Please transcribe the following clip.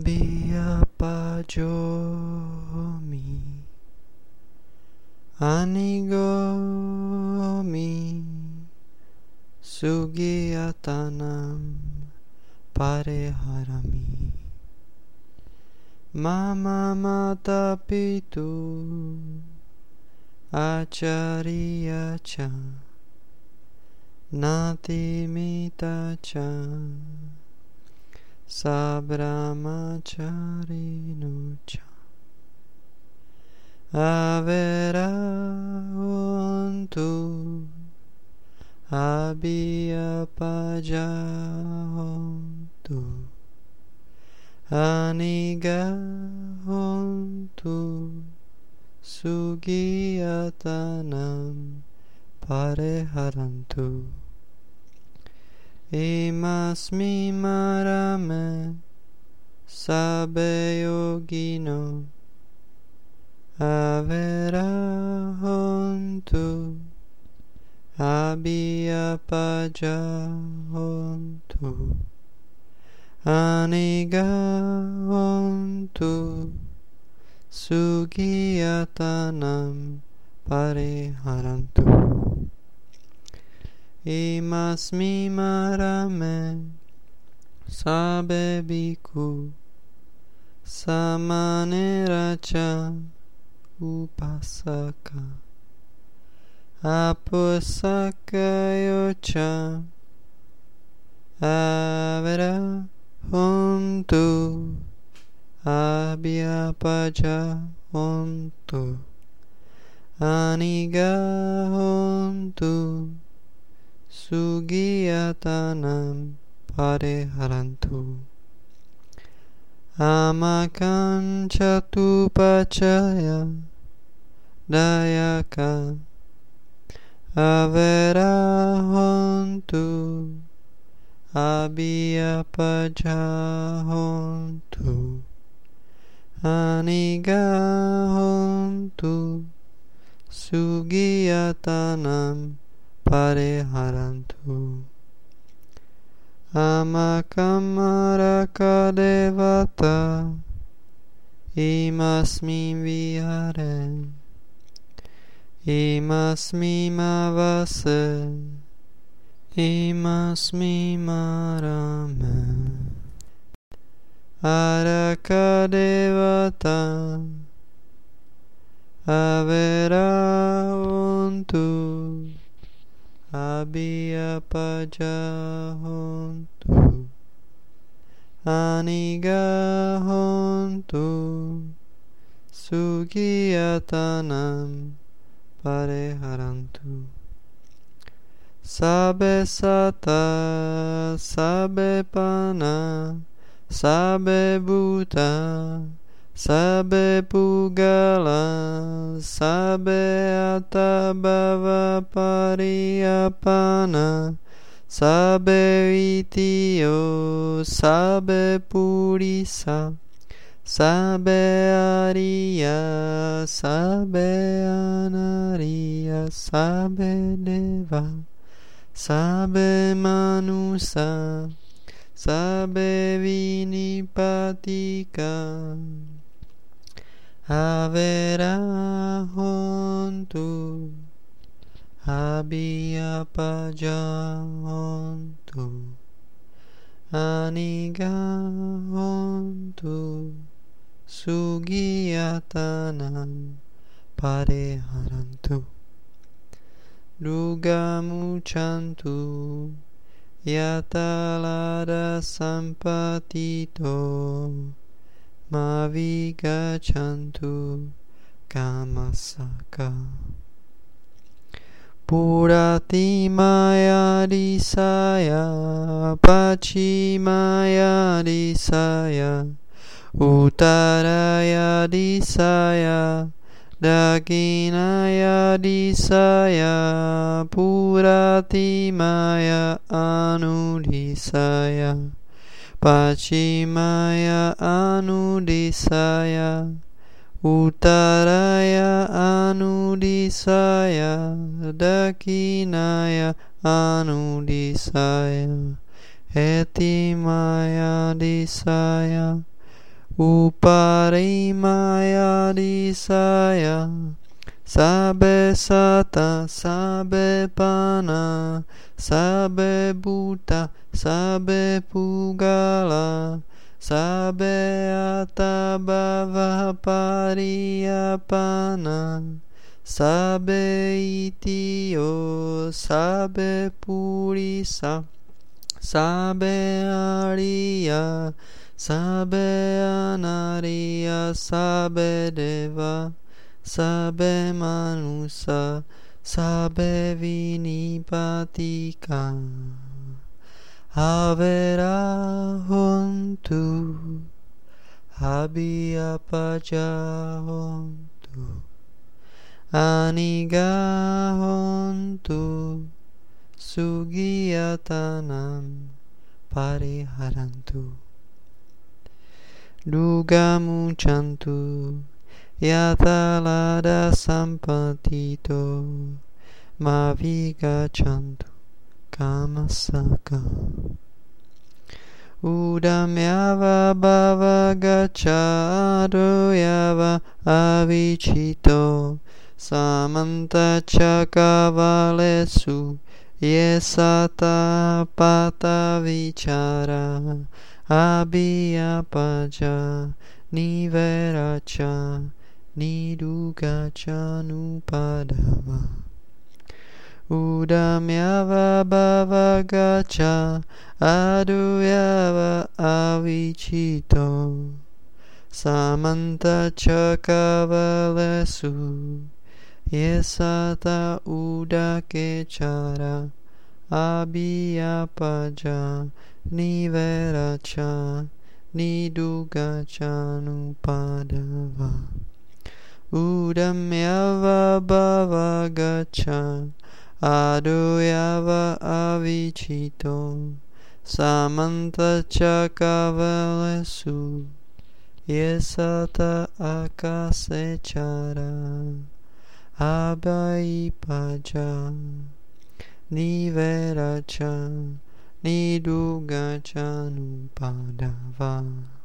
abbiappaggiomi anigomi sugiyatanam pareharami. Mama mata pitu. Acharya cha. Natimita cha Sabramacharinucha Averaontu Abhiapajaontu Anigaontu Sugiyatanam Pareharantu. Imasmi marame sabe yogino avera hontu abia paja hontu aniga hontu sugiyatanam pariharantu. Imasmi marame sabebiku samaneracha upasaka apusakayocha avera hontu abhyapaja hontu aniga hontu sugiyatanam pareharantu. Amakanchatu pachaya dayaka averahontu abhyapajantu anigahontu. Sugiyatanam pareharantu amakamaraka imasmin vihare imasmi mavase imasmi marame. Arakadevata avera untu abhyapajantu anigahontu sugiyatanam pareharantu sabe sata sabe pana sabe buta sabe pugala sabe atabhava pariyapana sabe itiyo sabe purisa. Sabe ariya sabe anariya sabe deva. Sabe manusa sabe vinipatika avera hontu abhiyapajantu aniga hontu sugiyatanam pareharantu dugamuchantu yatalada sampatito mavigachantu kamasaka. Puratimaya disaya Pachimaya disaya Uttaraya disaya Dakinaya disaya Puratimaya anudisaya Pachimaya anudisaya Uttaraya anudisaya Dakinaya anudisaya etimaya disaya uparimaya disaya sabe sata sabe pana sabe buta sabe pugala sabe atabhava pariyapana sabe itio sabe purisa sabe ariya sabe anariya sabe deva sabe manusa sabe vinipatika. Avera hontu abhiyapaja hontu. Aniga hontu sugiyatanam pariharantu sampatito mavigachantu kamasaka udamyava bhavagachado yava avichito samanta chakavalesu yesata pata vichara abhiyapaja niveracha nidugacha nupadava udamyava bhavagacha aduyava avichito. Samanta chakavalesu. Yesata udakechara abhiyapaja niveracha nidugachanupādava udamyava bhavagacha aduyava avichito samanta chakavalesu yesata akasechara abhaipaja niveracha nidugachanupādava